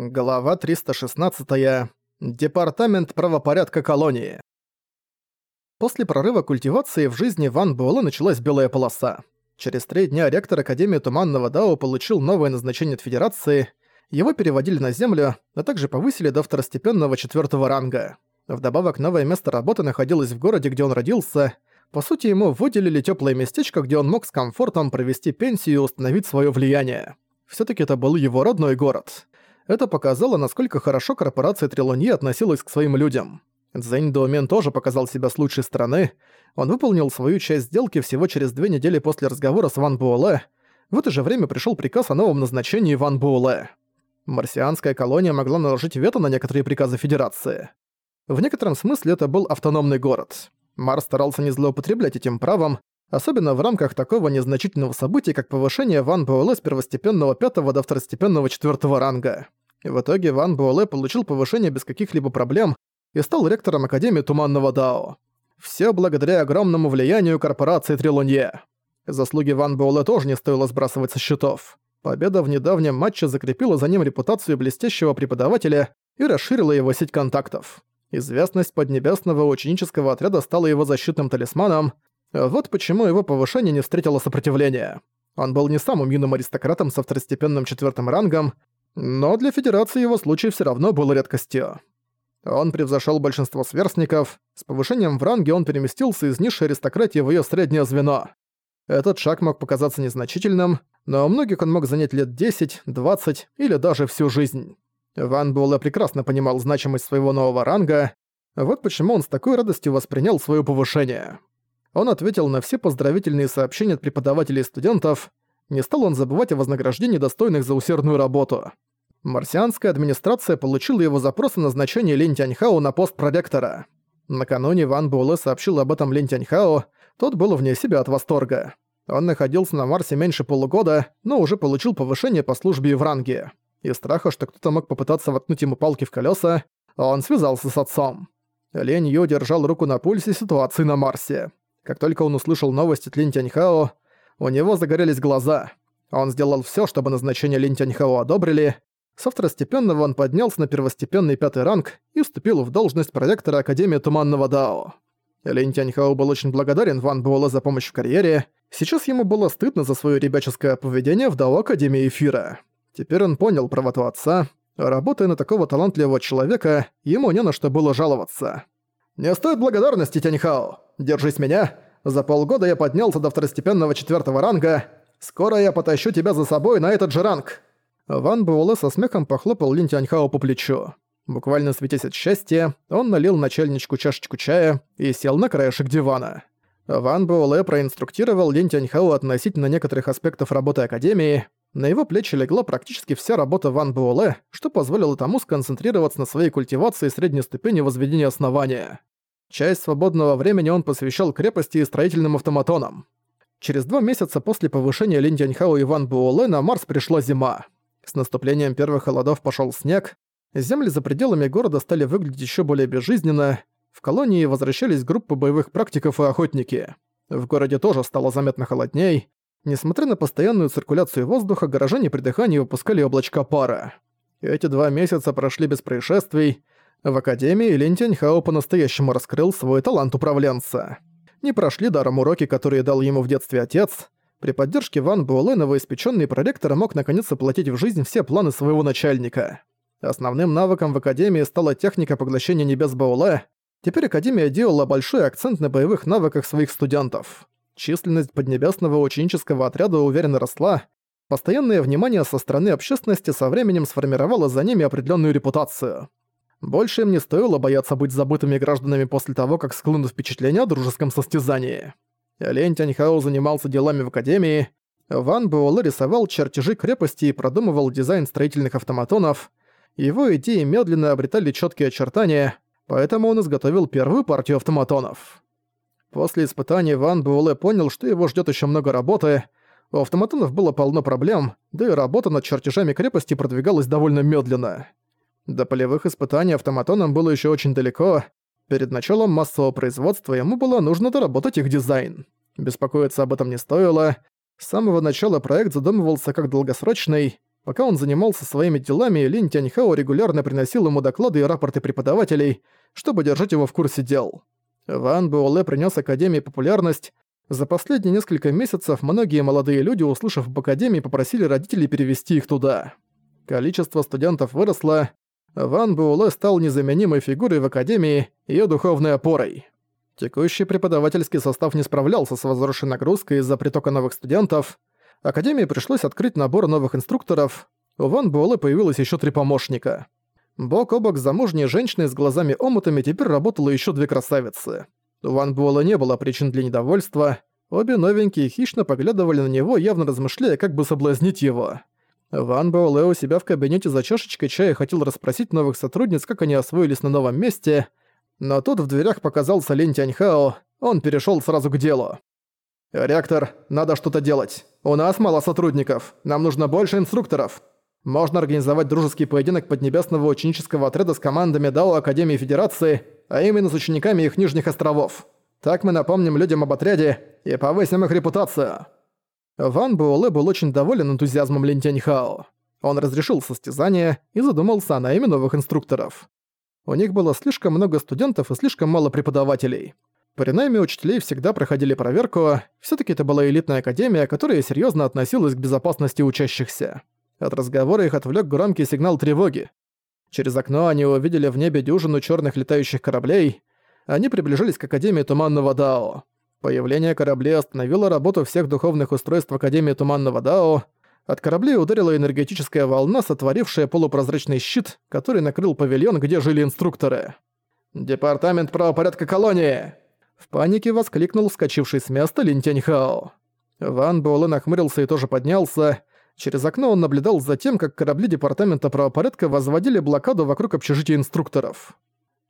Глава 316. Департамент правопорядка колонии. После прорыва культивации в жизни Ван Буэлэ началась белая полоса. Через три дня ректор Академии Туманного Дао получил новое назначение от Федерации, его переводили на Землю, а также повысили до второстепенного четвертого ранга. Вдобавок, новое место работы находилось в городе, где он родился. По сути, ему выделили теплое местечко, где он мог с комфортом провести пенсию и установить свое влияние. все таки это был его родной город. Это показало, насколько хорошо корпорация Трилоньи относилась к своим людям. Цзэнь Доумен тоже показал себя с лучшей стороны. Он выполнил свою часть сделки всего через две недели после разговора с Ван Буэлэ. В это же время пришел приказ о новом назначении Ван Буэлэ. Марсианская колония могла наложить вето на некоторые приказы Федерации. В некотором смысле это был автономный город. Марс старался не злоупотреблять этим правом, особенно в рамках такого незначительного события, как повышение Ван Буэлэ с первостепенного пятого до второстепенного четвертого ранга. В итоге Ван Буэлэ получил повышение без каких-либо проблем и стал ректором Академии Туманного Дао. Все благодаря огромному влиянию корпорации Трилунье. Заслуги Ван Буэлэ тоже не стоило сбрасывать со счетов. Победа в недавнем матче закрепила за ним репутацию блестящего преподавателя и расширила его сеть контактов. Известность поднебесного ученического отряда стала его защитным талисманом, вот почему его повышение не встретило сопротивления. Он был не самым юным аристократом со второстепенным четвертым рангом, но для Федерации его случай все равно был редкостью. Он превзошел большинство сверстников, с повышением в ранге он переместился из низшей аристократии в ее среднее звено. Этот шаг мог показаться незначительным, но у многих он мог занять лет 10, 20 или даже всю жизнь. Ван Буэлэ прекрасно понимал значимость своего нового ранга, вот почему он с такой радостью воспринял свое повышение. Он ответил на все поздравительные сообщения от преподавателей и студентов, не стал он забывать о вознаграждении достойных за усердную работу. Марсианская администрация получила его запрос о назначении Лин Тяньхао на пост проректора. Накануне Ван Буэлэ сообщил об этом Лин Тяньхао, тот был вне себя от восторга. Он находился на Марсе меньше полугода, но уже получил повышение по службе в ранге. Из страха, что кто-то мог попытаться воткнуть ему палки в колеса, он связался с отцом. Лень Ю держал руку на пульсе ситуации на Марсе. Как только он услышал новость от Лин Тяньхао, у него загорелись глаза. Он сделал все, чтобы назначение Лин Тяньхао одобрили, со второстепенного он поднялся на первостепенный пятый ранг и вступил в должность проректора Академии Туманного Дао. Линь Тяньхао был очень благодарен Ван Буэлэ за помощь в карьере. Сейчас ему было стыдно за свое ребяческое поведение в Дао Академии Эфира. Теперь он понял правоту отца. Работая на такого талантливого человека, ему не на что было жаловаться. «Не стоит благодарности, Тяньхао. Держись меня. За полгода я поднялся до второстепенного четвертого ранга. Скоро я потащу тебя за собой на этот же ранг. Ван Буэлэ со смехом похлопал Лин Тяньхао по плечу. Буквально светясь от счастья, он налил начальничку чашечку чая и сел на краешек дивана. Ван Буэлэ проинструктировал Лин Тяньхао относительно некоторых аспектов работы Академии. На его плечи легла практически вся работа Ван Буэлэ, что позволило тому сконцентрироваться на своей культивации средней ступени возведения основания. Часть свободного времени он посвящал крепости и строительным автоматонам. Через два месяца после повышения Лин Тяньхао и Ван Буэлэ на Марс пришла зима. С наступлением первых холодов пошел снег, земли за пределами города стали выглядеть еще более безжизненно, в колонии возвращались группы боевых практиков и охотники. В городе тоже стало заметно холодней. Несмотря на постоянную циркуляцию воздуха, горожане при дыхании выпускали облачка пара. Эти два месяца прошли без происшествий. В Академии Лин Тяньхао по-настоящему раскрыл свой талант управленца. Не прошли даром уроки, которые дал ему в детстве отец. При поддержке Ван Буэлэ новоиспечённый проректор мог наконец оплатить в жизнь все планы своего начальника. Основным навыком в Академии стала техника поглощения небес Буэлэ. Теперь Академия делала большой акцент на боевых навыках своих студентов. Численность поднебесного ученического отряда уверенно росла. Постоянное внимание со стороны общественности со временем сформировало за ними определенную репутацию. Больше им не стоило бояться быть забытыми гражданами после того, как склонут впечатление о дружеском состязании. Лень Тяньхао занимался делами в Академии, Ван Буэлэ рисовал чертежи крепости и продумывал дизайн строительных автоматонов. Его идеи медленно обретали четкие очертания, поэтому он изготовил первую партию автоматонов. После испытаний Ван Буэлэ понял, что его ждет еще много работы. У автоматонов было полно проблем, да и работа над чертежами крепости продвигалась довольно медленно. До полевых испытаний автоматонам было еще очень далеко, Перед началом массового производства ему было нужно доработать их дизайн. Беспокоиться об этом не стоило. С самого начала проект задумывался как долгосрочный, Пока он занимался своими делами, Лин Тяньхао регулярно приносил ему доклады и рапорты преподавателей, чтобы держать его в курсе дел. Ван Буэлэ принес Академии популярность. За последние несколько месяцев многие молодые люди, услышав об Академии, попросили родителей перевести их туда. Количество студентов выросло, Ван Буэлэ стал незаменимой фигурой в Академии, ее духовной опорой. Текущий преподавательский состав не справлялся с возросшей нагрузкой из-за притока новых студентов. Академии пришлось открыть набор новых инструкторов. У Ван Буэлэ появилось еще три помощника. Бок о бок замужней женщиной с глазами-омутами теперь работало еще две красавицы. У Ван Буэлла не было причин для недовольства. Обе новенькие хищно поглядывали на него, явно размышляя, как бы соблазнить его. Ван Буэлэ у себя в кабинете за чашечкой чая хотел расспросить новых сотрудниц, как они освоились на новом месте, но тут в дверях показался Лин Тяньхао, он перешёл сразу к делу. «Ректор, надо что-то делать. У нас мало сотрудников, нам нужно больше инструкторов. Можно организовать дружеский поединок Поднебесного ученического отряда с командами Дао Академии Федерации, а именно с учениками их Нижних островов. Так мы напомним людям об отряде и повысим их репутацию». Ван Буэлэ был очень доволен энтузиазмом Лин Тяньхао. Он разрешил состязание и задумался о найме новых инструкторов. У них было слишком много студентов и слишком мало преподавателей. При найме учителей всегда проходили проверку, все таки это была элитная академия, которая серьезно относилась к безопасности учащихся. От разговора их отвлек громкий сигнал тревоги. Через окно они увидели в небе дюжину черных летающих кораблей. Они приближались к Академии Туманного Дао. Появление кораблей остановило работу всех духовных устройств Академии Туманного Дао. От кораблей ударила энергетическая волна, сотворившая полупрозрачный щит, который накрыл павильон, где жили инструкторы. «Департамент правопорядка колонии!» В панике воскликнул вскочивший с места Лин Тяньхао. Ван Буэлэ нахмурился и тоже поднялся. Через окно он наблюдал за тем, как корабли Департамента правопорядка возводили блокаду вокруг общежития инструкторов.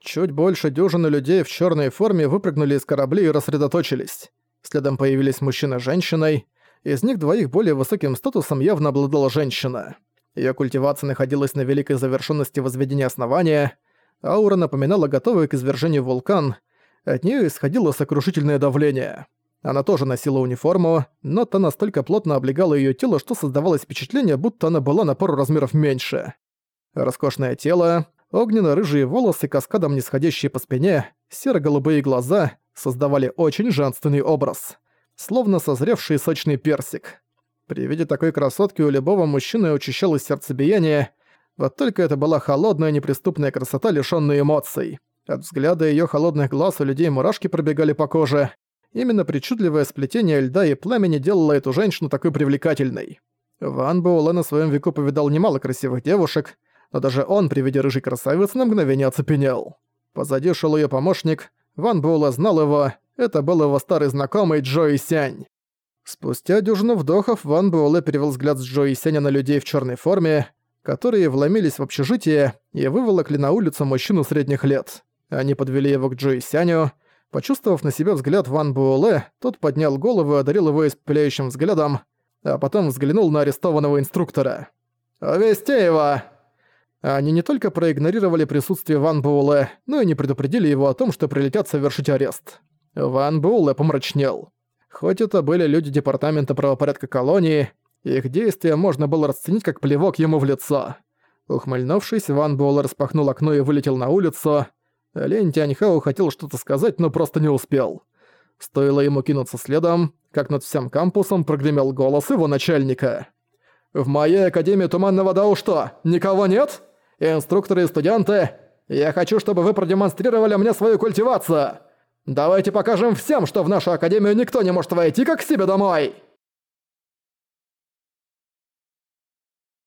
Чуть больше дюжины людей в черной форме выпрыгнули из кораблей и рассредоточились. Следом появились мужчина с женщиной. Из них двоих более высоким статусом явно обладала женщина. Её культивация находилась на великой завершенности возведения основания. Аура напоминала готовый к извержению вулкан. От неё исходило сокрушительное давление. Она тоже носила униформу, но та настолько плотно облегала её тело, что создавалось впечатление, будто она была на пару размеров меньше. Роскошное тело, огненно-рыжие волосы, каскадом нисходящие по спине, серо-голубые глаза создавали очень женственный образ. Словно созревший сочный персик. При виде такой красотки у любого мужчины учащалось сердцебиение, вот только это была холодная неприступная красота, лишённая эмоций. От взгляда её холодных глаз у людей мурашки пробегали по коже. Именно причудливое сплетение льда и пламени делало эту женщину такой привлекательной. Ван Буэлэ на своём веку повидал немало красивых девушек, но даже он при виде рыжей красавицы на мгновение оцепенел. Позади шел ее помощник, Ван Буэлла знал его, это был его старый знакомый Джои Сянь. Спустя дюжину вдохов Ван Буэлэ перевел взгляд с Джои Сяня на людей в черной форме, которые вломились в общежитие и выволокли на улицу мужчину средних лет. Они подвели его к Джои Сяню. Почувствовав на себя взгляд Ван Буэлэ, тот поднял голову и одарил его испепеляющим взглядом, а потом взглянул на арестованного инструктора. «Увести его!» Они не только проигнорировали присутствие Ван Буэлэ, но и не предупредили его о том, что прилетят совершить арест. Ван Буэлэ помрачнел. Хоть это были люди Департамента правопорядка колонии, их действия можно было расценить как плевок ему в лицо. Ухмыльнувшись, Ван Буэлэ распахнул окно и вылетел на улицу. Лень Тяньхао хотел что-то сказать, но просто не успел. Стоило ему кинуться следом, как над всем кампусом прогремел голос его начальника. «В моей Академии Туманного Дау что, никого нет?» Инструкторы и студенты, я хочу, чтобы вы продемонстрировали мне свою культивацию. Давайте покажем всем, что в нашу академию никто не может войти как к себе домой!»